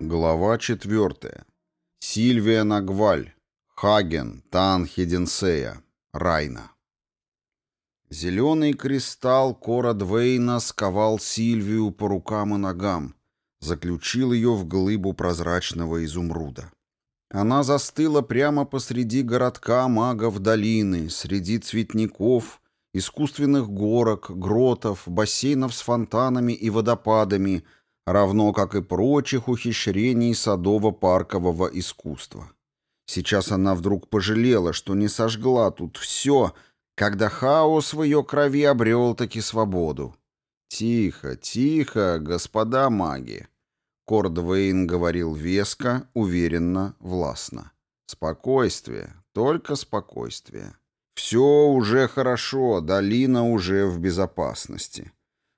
Глава 4. Сильвия Нагваль, Хаген, Танхеденсея, Райна. Зеленый кристалл Кора Двейна сковал Сильвию по рукам и ногам, заключил ее в глыбу прозрачного изумруда. Она застыла прямо посреди городка магов долины, среди цветников искусственных горок, гротов, бассейнов с фонтанами и водопадами, равно как и прочих ухищрений садово-паркового искусства. Сейчас она вдруг пожалела, что не сожгла тут все, когда хаос в ее крови обрел таки свободу. «Тихо, тихо, господа маги!» Кордвейн говорил веско, уверенно, властно. «Спокойствие, только спокойствие». Все уже хорошо, долина уже в безопасности.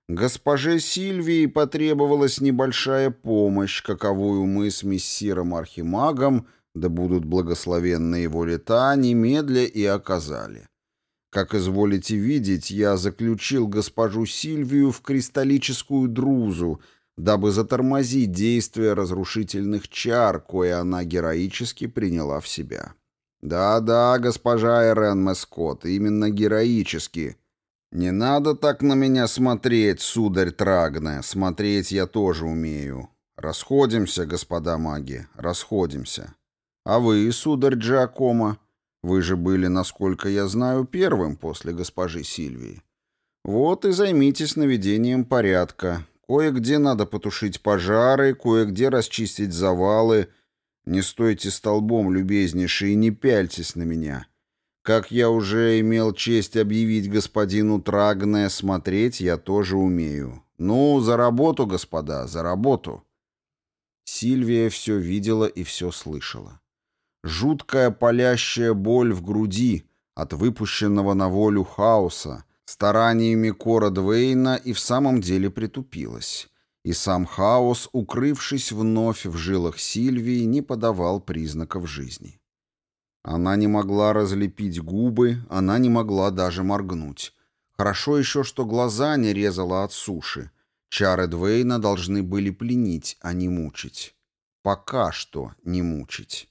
Госпоже Сильвии потребовалась небольшая помощь, каковую мы с мессиром Архимагом, да будут благословенны его лета, немедля и оказали. Как изволите видеть, я заключил госпожу Сильвию в кристаллическую друзу, дабы затормозить действие разрушительных чар, кое она героически приняла в себя. «Да-да, госпожа Эрен Маскот, именно героически. Не надо так на меня смотреть, сударь Трагне, смотреть я тоже умею. Расходимся, господа маги, расходимся. А вы, сударь Джакома, вы же были, насколько я знаю, первым после госпожи Сильвии. Вот и займитесь наведением порядка. Кое-где надо потушить пожары, кое-где расчистить завалы — не стойте столбом, любезнейший, и не пяльтесь на меня. Как я уже имел честь объявить господину Трагне, смотреть я тоже умею. Ну, за работу, господа, за работу. Сильвия все видела и все слышала. Жуткая палящая боль в груди от выпущенного на волю хаоса стараниями Кора Двейна и в самом деле притупилась и сам хаос, укрывшись вновь в жилах Сильвии, не подавал признаков жизни. Она не могла разлепить губы, она не могла даже моргнуть. Хорошо еще, что глаза не резала от суши. Чары Двейна должны были пленить, а не мучить. Пока что не мучить.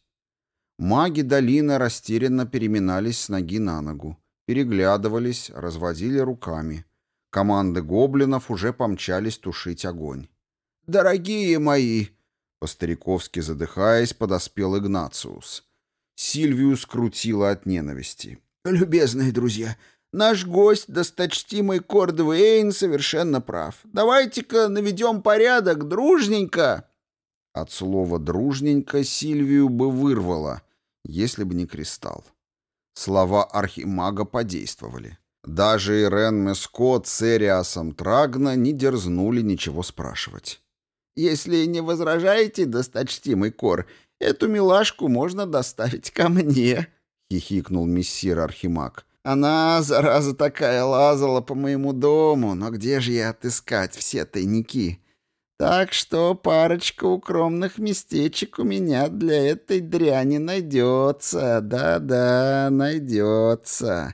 Маги долины растерянно переминались с ноги на ногу, переглядывались, разводили руками. Команды гоблинов уже помчались тушить огонь. «Дорогие мои!» По-стариковски задыхаясь, подоспел Игнациус. Сильвию скрутило от ненависти. «Любезные друзья, наш гость, досточтимый Кордвейн, совершенно прав. Давайте-ка наведем порядок, дружненько!» От слова «дружненько» Сильвию бы вырвало, если бы не кристалл. Слова архимага подействовали. Даже Ирен Меско с Эриасом Трагна не дерзнули ничего спрашивать. «Если не возражаете, досточтимый кор, эту милашку можно доставить ко мне», — хихикнул мессир Архимаг. «Она, зараза такая, лазала по моему дому, но где же я отыскать все тайники? Так что парочка укромных местечек у меня для этой дряни найдется, да-да, найдется».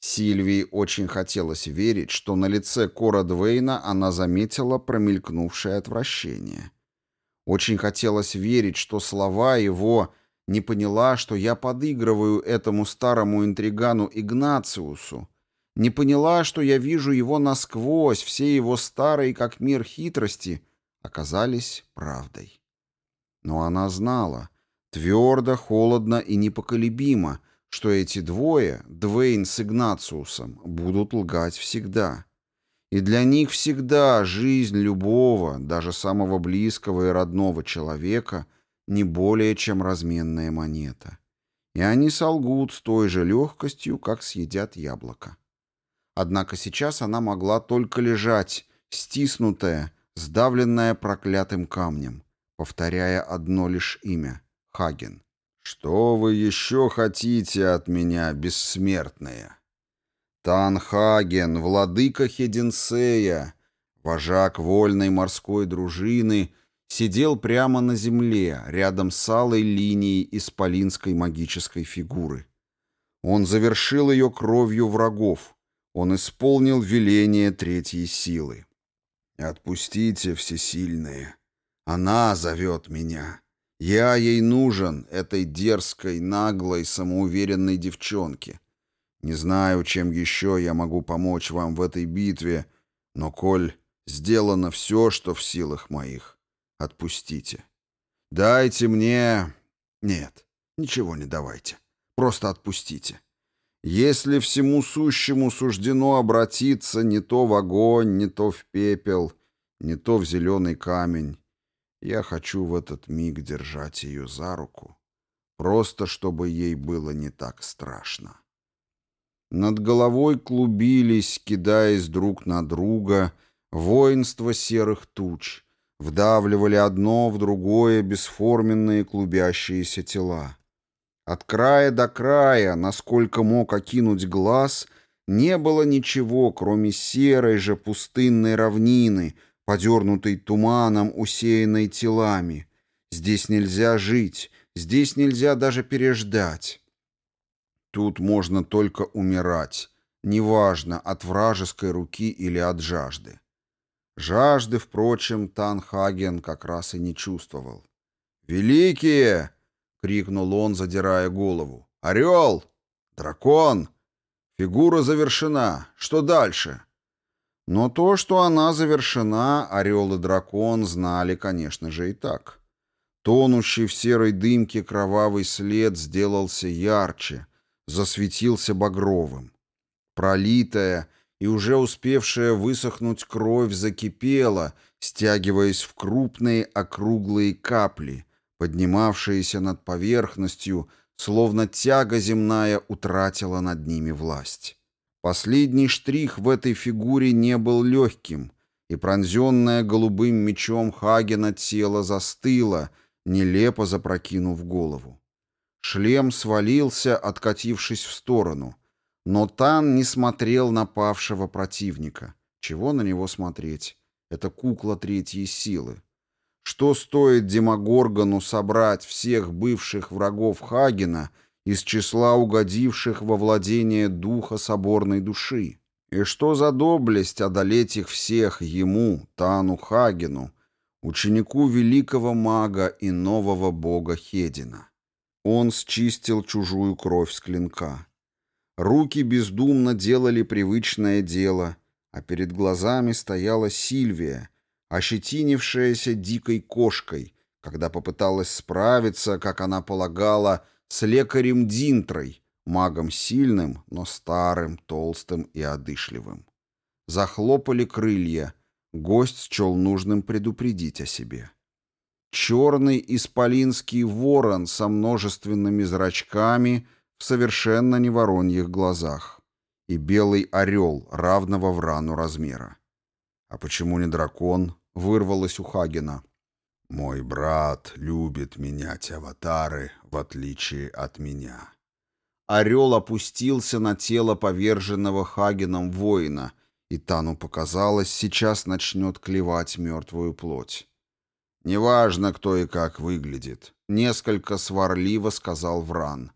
Сильвии очень хотелось верить, что на лице Кора Двейна она заметила промелькнувшее отвращение. Очень хотелось верить, что слова его не поняла, что я подыгрываю этому старому интригану Игнациусу, не поняла, что я вижу его насквозь, все его старые, как мир хитрости, оказались правдой. Но она знала, твердо, холодно и непоколебимо — что эти двое, Двейн с Игнациусом, будут лгать всегда. И для них всегда жизнь любого, даже самого близкого и родного человека, не более чем разменная монета. И они солгут с той же легкостью, как съедят яблоко. Однако сейчас она могла только лежать, стиснутая, сдавленная проклятым камнем, повторяя одно лишь имя — Хаген. «Что вы еще хотите от меня, бессмертные?» Танхаген, владыка Хеденсея, вожак вольной морской дружины, сидел прямо на земле, рядом с алой линией исполинской магической фигуры. Он завершил ее кровью врагов. Он исполнил веление третьей силы. «Отпустите, всесильные! Она зовет меня!» Я ей нужен, этой дерзкой, наглой, самоуверенной девчонке. Не знаю, чем еще я могу помочь вам в этой битве, но, коль сделано все, что в силах моих, отпустите. Дайте мне... Нет, ничего не давайте. Просто отпустите. Если всему сущему суждено обратиться не то в огонь, не то в пепел, не то в зеленый камень, я хочу в этот миг держать ее за руку, просто чтобы ей было не так страшно. Над головой клубились, кидаясь друг на друга, воинство серых туч, вдавливали одно в другое бесформенные клубящиеся тела. От края до края, насколько мог окинуть глаз, не было ничего, кроме серой же пустынной равнины, Подернутый туманом, усеянной телами. Здесь нельзя жить, здесь нельзя даже переждать. Тут можно только умирать, неважно, от вражеской руки или от жажды. Жажды, впрочем, Танхаген как раз и не чувствовал. «Великие!» — крикнул он, задирая голову. «Орел! Дракон! Фигура завершена! Что дальше?» Но то, что она завершена, «Орел» и «Дракон» знали, конечно же, и так. Тонущий в серой дымке кровавый след сделался ярче, засветился багровым. Пролитая и уже успевшая высохнуть кровь закипела, стягиваясь в крупные округлые капли, поднимавшиеся над поверхностью, словно тяга земная утратила над ними власть. Последний штрих в этой фигуре не был легким, и пронзенная голубым мечом Хагена тело застыло, нелепо запрокинув голову. Шлем свалился, откатившись в сторону, но Тан не смотрел на павшего противника. Чего на него смотреть? Это кукла третьей силы. Что стоит Демогоргону собрать всех бывших врагов Хагена — из числа угодивших во владение духа соборной души. И что за доблесть одолеть их всех ему, Тану Хагину, ученику великого мага и нового бога Хедина. Он счистил чужую кровь с клинка. Руки бездумно делали привычное дело, а перед глазами стояла Сильвия, ощетинившаяся дикой кошкой, когда попыталась справиться, как она полагала, с лекарем Динтрой, магом сильным, но старым, толстым и одышливым. Захлопали крылья, гость счел нужным предупредить о себе. Черный исполинский ворон со множественными зрачками в совершенно не вороньих глазах и белый орел равного в рану размера. «А почему не дракон?» — вырвалось у Хагена. Мой брат любит менять аватары, в отличие от меня. Орел опустился на тело поверженного Хагеном воина, и Тану показалось, сейчас начнет клевать мертвую плоть. «Неважно, кто и как выглядит», — несколько сварливо сказал Вран.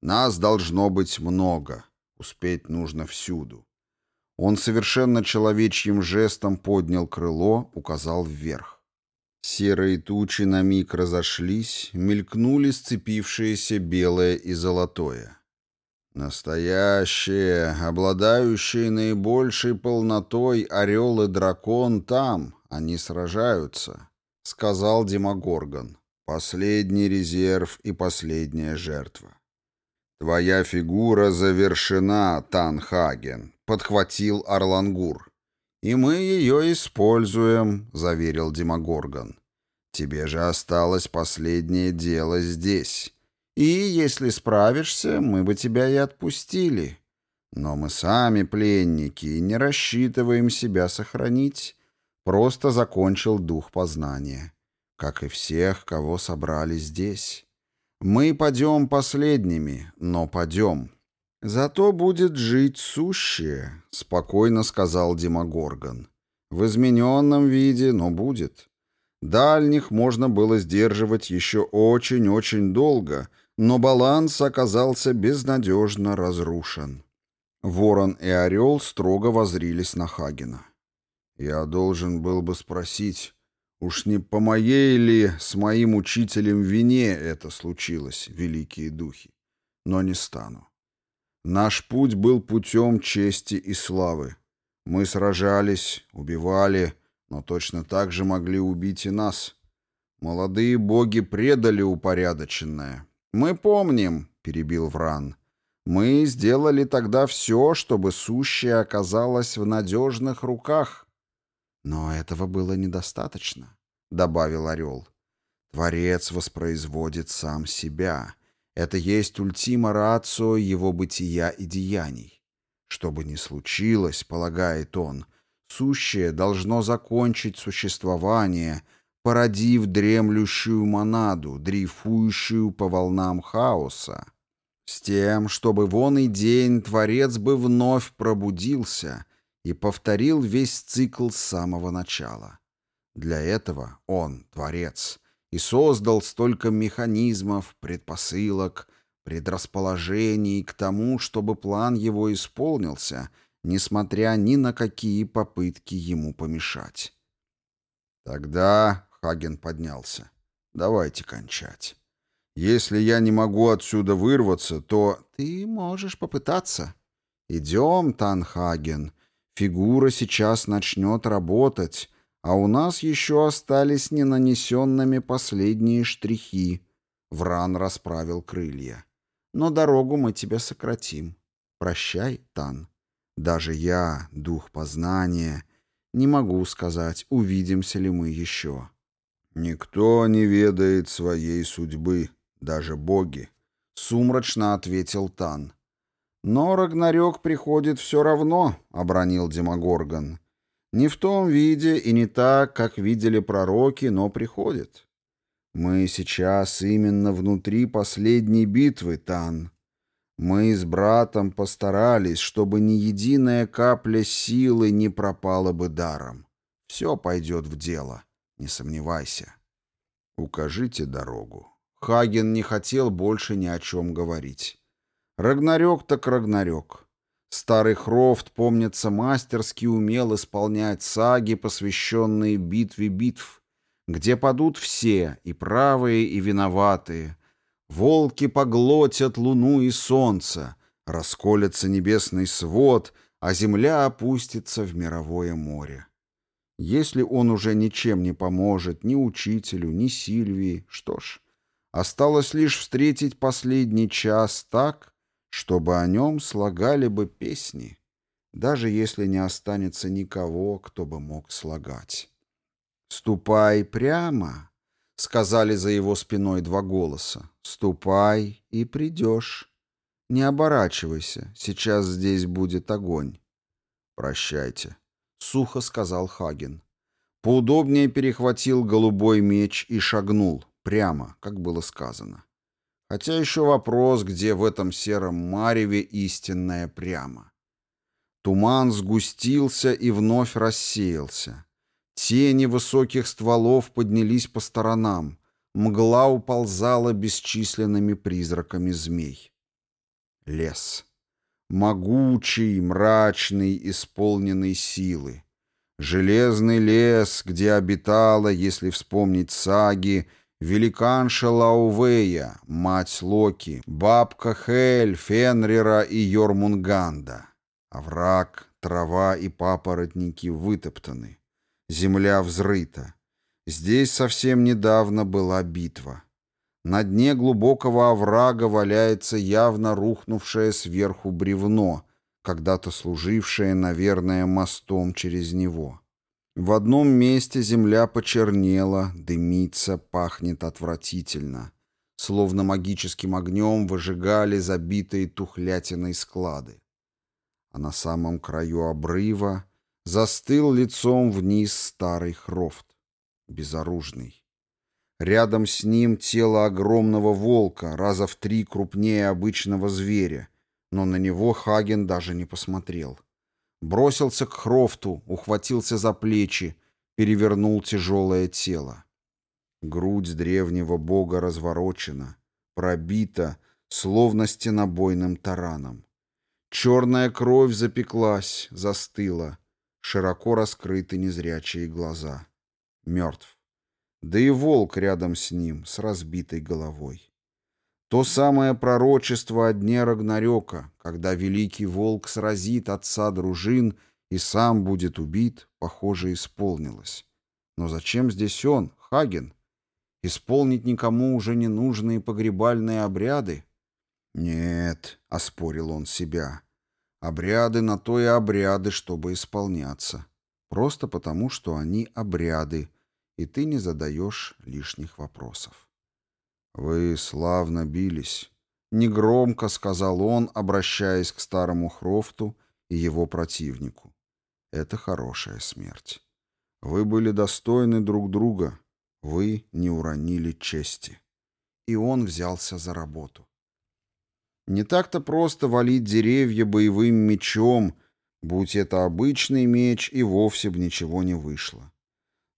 «Нас должно быть много. Успеть нужно всюду». Он совершенно человечьим жестом поднял крыло, указал вверх. Серые тучи на миг разошлись, мелькнули сцепившиеся белое и золотое. Настоящие, обладающие наибольшей полнотой орел и дракон там, они сражаются, — сказал Демогоргон. Последний резерв и последняя жертва. «Твоя фигура завершена, Танхаген», — подхватил Орлангур. «И мы ее используем», — заверил Демогоргон. «Тебе же осталось последнее дело здесь. И, если справишься, мы бы тебя и отпустили. Но мы сами пленники и не рассчитываем себя сохранить. Просто закончил дух познания, как и всех, кого собрали здесь. Мы падем последними, но падем». «Зато будет жить сущее», — спокойно сказал Демогоргон. «В измененном виде, но будет. Дальних можно было сдерживать еще очень-очень долго, но баланс оказался безнадежно разрушен». Ворон и Орел строго возрились на Хагена. «Я должен был бы спросить, уж не по моей ли с моим учителем вине это случилось, великие духи? Но не стану. Наш путь был путем чести и славы. Мы сражались, убивали, но точно так же могли убить и нас. Молодые боги предали упорядоченное. Мы помним, — перебил Вран. Мы сделали тогда все, чтобы сущее оказалось в надежных руках. Но этого было недостаточно, — добавил Орел. Творец воспроизводит сам себя. Это есть ультима рацио его бытия и деяний. Что бы ни случилось, полагает он, сущее должно закончить существование, породив дремлющую монаду, дрейфующую по волнам хаоса, с тем, чтобы вон и день Творец бы вновь пробудился и повторил весь цикл с самого начала. Для этого он, Творец, — и создал столько механизмов, предпосылок, предрасположений к тому, чтобы план его исполнился, несмотря ни на какие попытки ему помешать. Тогда Хаген поднялся. «Давайте кончать. Если я не могу отсюда вырваться, то...» «Ты можешь попытаться». «Идем, Танхаген. Фигура сейчас начнет работать» А у нас еще остались ненанесенными последние штрихи. Вран расправил крылья. Но дорогу мы тебе сократим. Прощай, Тан. Даже я, дух познания, не могу сказать, увидимся ли мы еще. Никто не ведает своей судьбы, даже боги, сумрачно ответил Тан. Но Рагнарёк приходит все равно, обронил Демогоргон. Не в том виде и не так, как видели пророки, но приходит. Мы сейчас именно внутри последней битвы, Тан. Мы с братом постарались, чтобы ни единая капля силы не пропала бы даром. Все пойдет в дело, не сомневайся. Укажите дорогу. Хаген не хотел больше ни о чем говорить. Рагнарёк так Рагнарёк. Старый Хрофт, помнится, мастерски умел исполнять саги, посвященные битве битв, где падут все, и правые, и виноватые. Волки поглотят луну и солнце, расколется небесный свод, а земля опустится в мировое море. Если он уже ничем не поможет ни учителю, ни Сильвии, что ж, осталось лишь встретить последний час так, чтобы о нем слагали бы песни, даже если не останется никого, кто бы мог слагать. «Ступай прямо», — сказали за его спиной два голоса. «Ступай и придешь. Не оборачивайся, сейчас здесь будет огонь». «Прощайте», — сухо сказал Хаген. Поудобнее перехватил голубой меч и шагнул, прямо, как было сказано. Хотя еще вопрос, где в этом сером мареве истинная прямо. Туман сгустился и вновь рассеялся. Тени высоких стволов поднялись по сторонам. Мгла уползала бесчисленными призраками змей. Лес. Могучий, мрачный, исполненный силы. Железный лес, где обитала, если вспомнить саги, великанша Лаувея, мать Локи, бабка Хель, Фенрира и Йормунганда. Овраг, трава и папоротники вытоптаны. Земля взрыта. Здесь совсем недавно была битва. На дне глубокого оврага валяется явно рухнувшее сверху бревно, когда-то служившее, наверное, мостом через него. В одном месте земля почернела, дымится, пахнет отвратительно. Словно магическим огнем выжигали забитые тухлятиной склады. А на самом краю обрыва застыл лицом вниз старый хрофт, безоружный. Рядом с ним тело огромного волка, раза в три крупнее обычного зверя, но на него Хаген даже не посмотрел. — Бросился к Хрофту, ухватился за плечи, перевернул тяжелое тело. Грудь древнего бога разворочена, пробита, словно стенобойным тараном. Черная кровь запеклась, застыла. Широко раскрыты незрячие глаза. Мертв. Да и волк рядом с ним, с разбитой головой. То самое пророчество о дне Рагнарёка, когда великий волк сразит отца дружин и сам будет убит, похоже, исполнилось. Но зачем здесь он, Хаген? Исполнить никому уже не нужные погребальные обряды? Нет, — оспорил он себя, — обряды на то и обряды, чтобы исполняться. Просто потому, что они обряды, и ты не задаешь лишних вопросов. «Вы славно бились», — негромко сказал он, обращаясь к старому Хрофту и его противнику. «Это хорошая смерть. Вы были достойны друг друга. Вы не уронили чести». И он взялся за работу. Не так-то просто валить деревья боевым мечом, будь это обычный меч, и вовсе бы ничего не вышло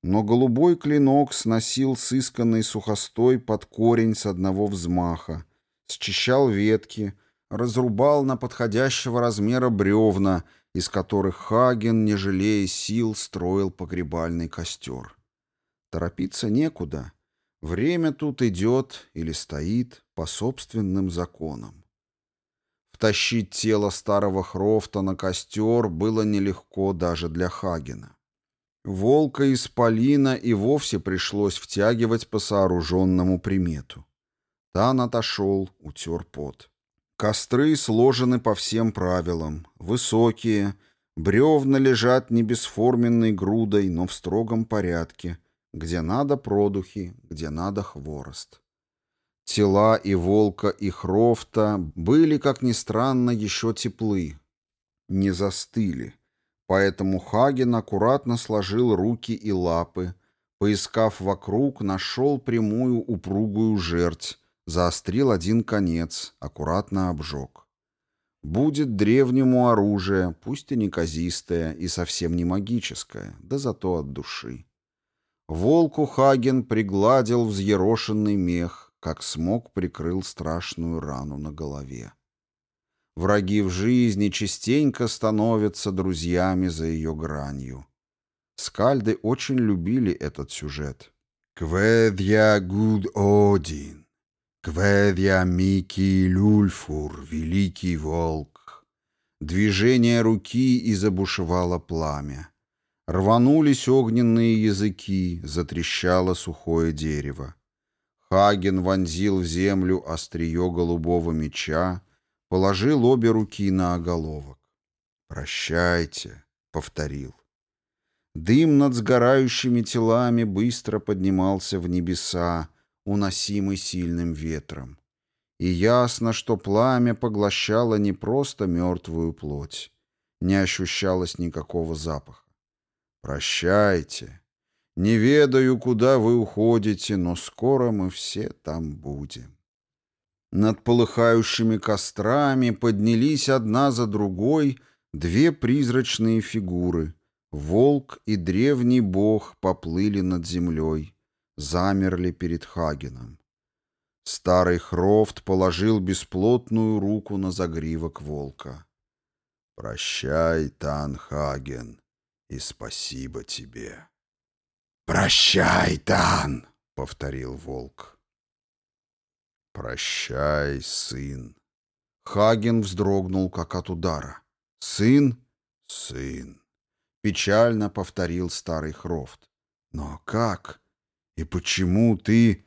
но голубой клинок сносил сысканный сухостой под корень с одного взмаха, счищал ветки, разрубал на подходящего размера бревна, из которых Хаген, не жалея сил, строил погребальный костер. Торопиться некуда. Время тут идет или стоит по собственным законам. Втащить тело старого Хрофта на костер было нелегко даже для Хагена. Волка из Полина и вовсе пришлось втягивать по сооруженному примету. Тан отошел, утер пот. Костры сложены по всем правилам. Высокие, бревна лежат не бесформенной грудой, но в строгом порядке. Где надо продухи, где надо хворост. Тела и волка, и хрофта были, как ни странно, еще теплы. Не застыли. Поэтому Хаген аккуратно сложил руки и лапы, поискав вокруг, нашел прямую упругую жерть, заострил один конец, аккуратно обжег. Будет древнему оружие, пусть и неказистое, и совсем не магическое, да зато от души. Волку Хаген пригладил взъерошенный мех, как смог прикрыл страшную рану на голове. Враги в жизни частенько становятся друзьями за ее гранью. Скальды очень любили этот сюжет. «Кведья гуд один, кведья мики люльфур, великий волк». Движение руки и забушевало пламя. Рванулись огненные языки, затрещало сухое дерево. Хаген вонзил в землю острие голубого меча, положил обе руки на оголовок. «Прощайте», — повторил. Дым над сгорающими телами быстро поднимался в небеса, уносимый сильным ветром. И ясно, что пламя поглощало не просто мертвую плоть. Не ощущалось никакого запаха. «Прощайте. Не ведаю, куда вы уходите, но скоро мы все там будем». Над полыхающими кострами поднялись одна за другой две призрачные фигуры. Волк и древний бог поплыли над землей, замерли перед Хагеном. Старый Хрофт положил бесплотную руку на загривок волка. «Прощай, Танхаген, и спасибо тебе». «Прощай, Тан!» — повторил волк. «Прощай, сын». Хаген вздрогнул, как от удара. «Сын? Сын!» — печально повторил старый Хрофт. «Но как? И почему ты...»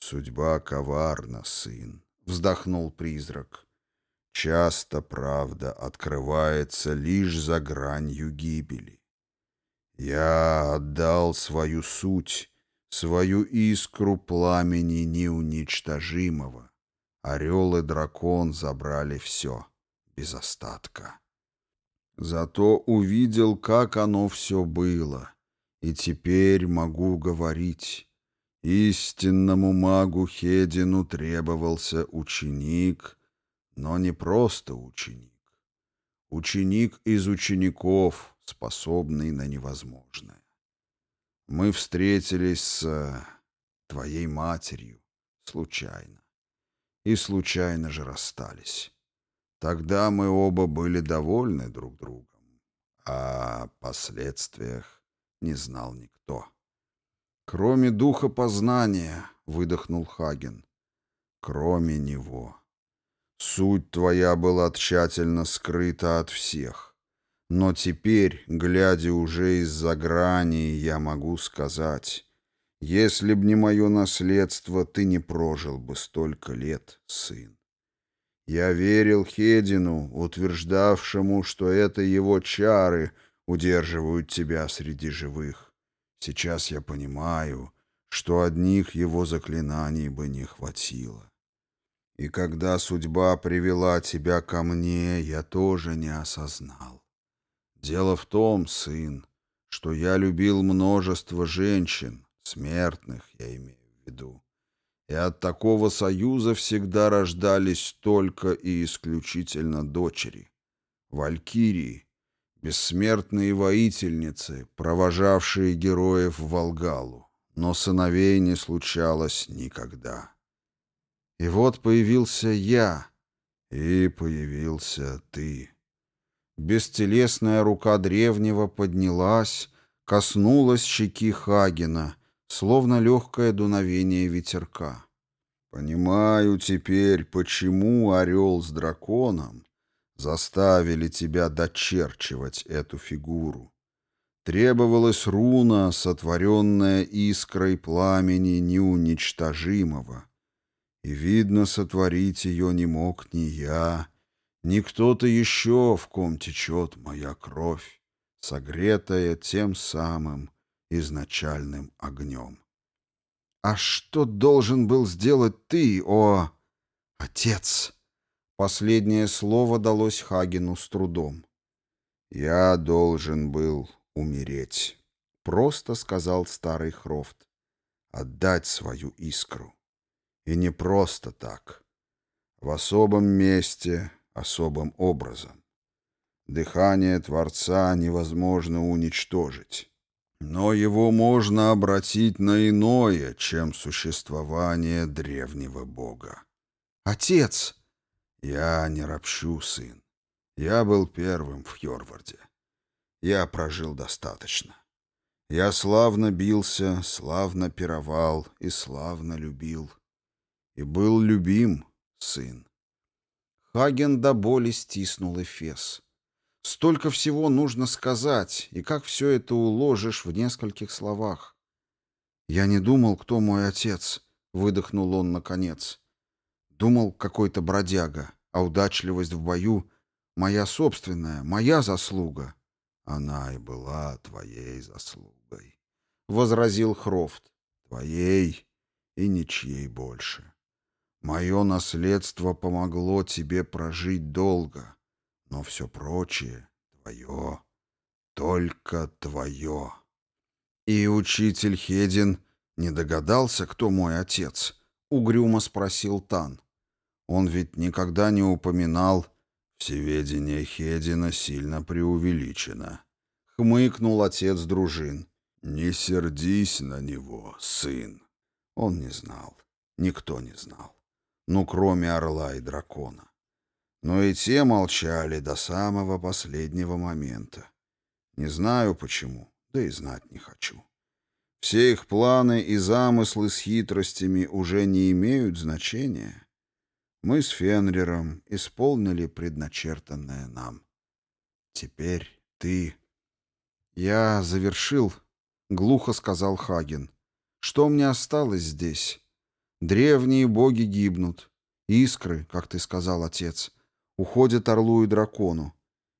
«Судьба коварна, сын», — вздохнул призрак. «Часто правда открывается лишь за гранью гибели. Я отдал свою суть, свою искру пламени неуничтожимого. Орел и дракон забрали все, без остатка. Зато увидел, как оно все было, и теперь могу говорить. Истинному магу Хедину требовался ученик, но не просто ученик. Ученик из учеников, способный на невозможное. Мы встретились с э, твоей матерью случайно. И случайно же расстались. Тогда мы оба были довольны друг другом, а последствиях не знал никто. «Кроме духа познания», — выдохнул Хаген, — «кроме него. Суть твоя была тщательно скрыта от всех. Но теперь, глядя уже из-за грани, я могу сказать, если б не мое наследство, ты не прожил бы столько лет, сын. Я верил Хедину, утверждавшему, что это его чары удерживают тебя среди живых. Сейчас я понимаю, что одних его заклинаний бы не хватило. И когда судьба привела тебя ко мне, я тоже не осознал Дело в том, сын, что я любил множество женщин, смертных, я имею в виду. И от такого союза всегда рождались только и исключительно дочери. Валькирии, бессмертные воительницы, провожавшие героев в Волгалу. Но сыновей не случалось никогда. И вот появился я, и появился ты. Бестелесная рука древнего поднялась, коснулась щеки Хагена, словно легкое дуновение ветерка. «Понимаю теперь, почему орел с драконом заставили тебя дочерчивать эту фигуру. Требовалась руна, сотворенная искрой пламени неуничтожимого. И, видно, сотворить ее не мог ни я, не кто-то еще, в ком течет моя кровь, согретая тем самым изначальным огнем. «А что должен был сделать ты, о... отец?» Последнее слово далось Хагину с трудом. «Я должен был умереть», — просто сказал старый Хрофт. «Отдать свою искру. И не просто так. В особом месте, особым образом. Дыхание Творца невозможно уничтожить, но его можно обратить на иное, чем существование древнего Бога. «Отец!» «Я не ропщу, сын. Я был первым в Хьорварде. Я прожил достаточно. Я славно бился, славно пировал и славно любил. И был любим, сын. Хаген до боли стиснул эфес. Столько всего нужно сказать, и как все это уложишь в нескольких словах? «Я не думал, кто мой отец», — выдохнул он наконец. «Думал, какой-то бродяга, а удачливость в бою — моя собственная, моя заслуга». «Она и была твоей заслугой», — возразил Хрофт. «Твоей и ничьей больше. Мое наследство помогло тебе прожить долго, но все прочее твое, только твое. И учитель Хедин не догадался, кто мой отец, угрюмо спросил Тан. Он ведь никогда не упоминал «Всеведение Хедина сильно преувеличено», — хмыкнул отец дружин. «Не сердись на него, сын». Он не знал. Никто не знал ну, кроме орла и дракона. Но и те молчали до самого последнего момента. Не знаю почему, да и знать не хочу. Все их планы и замыслы с хитростями уже не имеют значения. Мы с Фенрером исполнили предначертанное нам. Теперь ты... «Я завершил», — глухо сказал Хаген. «Что мне осталось здесь? Древние боги гибнут. Искры, как ты сказал, отец, уходят орлу и дракону.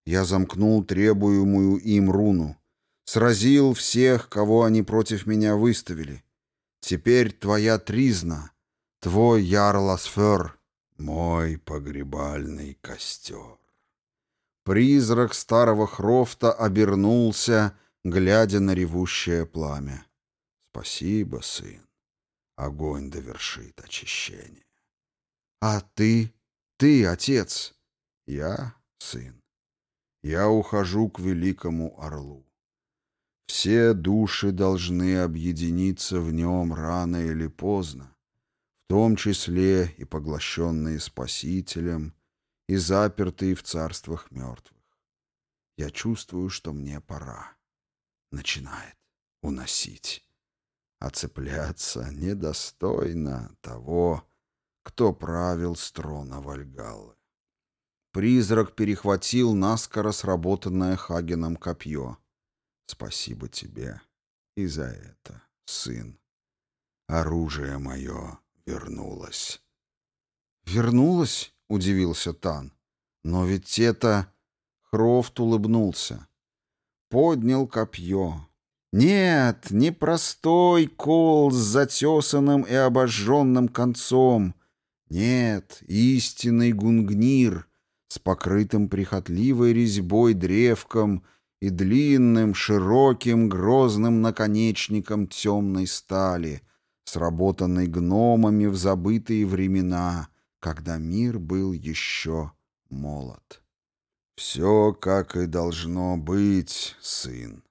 Я замкнул требуемую им руну. Сразил всех, кого они против меня выставили. Теперь твоя тризна, твой ярлосфер, мой погребальный костер. Призрак старого Хрофта обернулся, глядя на ревущее пламя. Спасибо, сын. Огонь довершит очищение. А ты? Ты, отец? Я, сын. Я ухожу к великому орлу. Все души должны объединиться в нем рано или поздно, в том числе и поглощенные Спасителем, и запертые в царствах мертвых. Я чувствую, что мне пора. Начинает уносить. Оцепляться недостойно того, кто правил с трона Вальгаллы. Призрак перехватил наскоро сработанное Хагеном копье. Спасибо тебе и за это, сын. Оружие мое вернулось. «Вернулось?» — удивился Тан. «Но ведь это...» Хрофт улыбнулся. Поднял копье, нет, не простой кол с затесанным и обожженным концом. Нет, истинный гунгнир с покрытым прихотливой резьбой древком и длинным, широким, грозным наконечником темной стали, сработанной гномами в забытые времена, когда мир был еще молод. «Все, как и должно быть, сын»,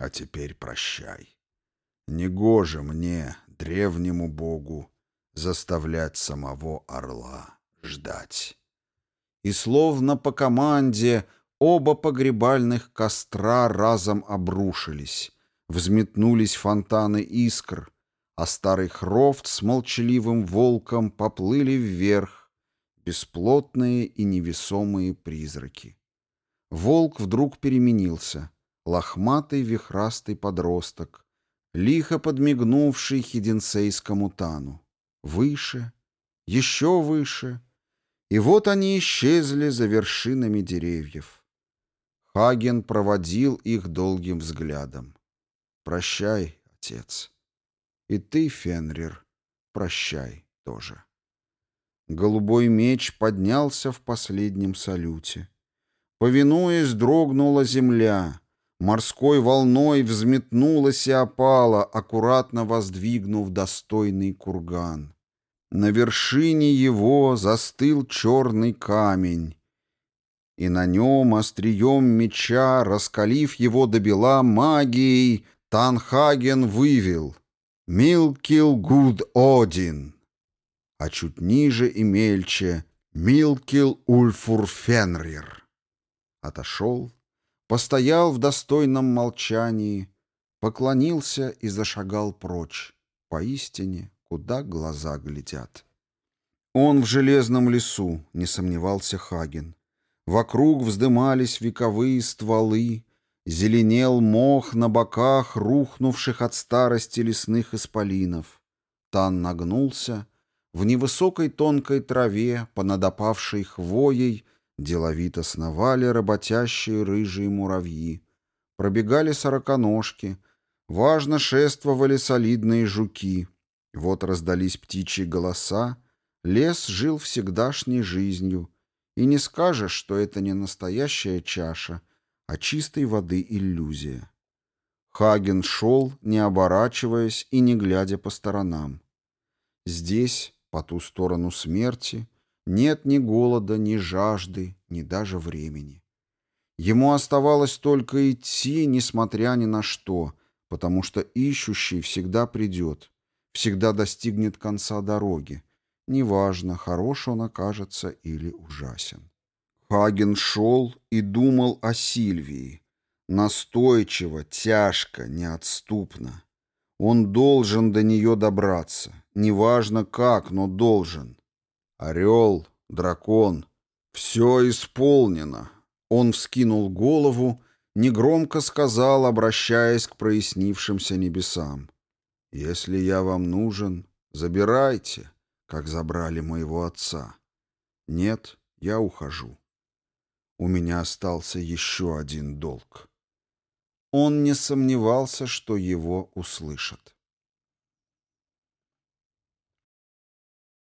а теперь прощай. Негоже мне, древнему богу, заставлять самого орла ждать. И словно по команде оба погребальных костра разом обрушились, взметнулись фонтаны искр, а старый хрофт с молчаливым волком поплыли вверх, бесплотные и невесомые призраки. Волк вдруг переменился — лохматый вихрастый подросток, лихо подмигнувший хиденсейскому тану. Выше, еще выше. И вот они исчезли за вершинами деревьев. Хаген проводил их долгим взглядом. «Прощай, отец. И ты, Фенрир, прощай тоже». Голубой меч поднялся в последнем салюте. Повинуясь, дрогнула земля — морской волной взметнулась и опала, аккуратно воздвигнув достойный курган. На вершине его застыл черный камень, и на нем острием меча, раскалив его до бела магией, Танхаген вывел «Милкил Гуд Один», а чуть ниже и мельче «Милкил Ульфур Фенрир». Отошел, постоял в достойном молчании, поклонился и зашагал прочь, поистине, куда глаза глядят. Он в железном лесу, не сомневался Хаген. Вокруг вздымались вековые стволы, зеленел мох на боках рухнувших от старости лесных исполинов. Тан нагнулся, в невысокой тонкой траве, понадопавшей хвоей, Деловито сновали работящие рыжие муравьи. Пробегали сороконожки. Важно шествовали солидные жуки. Вот раздались птичьи голоса. Лес жил всегдашней жизнью. И не скажешь, что это не настоящая чаша, а чистой воды иллюзия. Хаген шел, не оборачиваясь и не глядя по сторонам. Здесь, по ту сторону смерти, — нет ни голода, ни жажды, ни даже времени. Ему оставалось только идти, несмотря ни на что, потому что ищущий всегда придет, всегда достигнет конца дороги. Неважно, хорош он окажется или ужасен. Хаген шел и думал о Сильвии. Настойчиво, тяжко, неотступно. Он должен до нее добраться. Неважно как, но должен. Орел, дракон. Все исполнено. Он вскинул голову, негромко сказал, обращаясь к прояснившимся небесам. «Если я вам нужен, забирайте, как забрали моего отца. Нет, я ухожу. У меня остался еще один долг». Он не сомневался, что его услышат.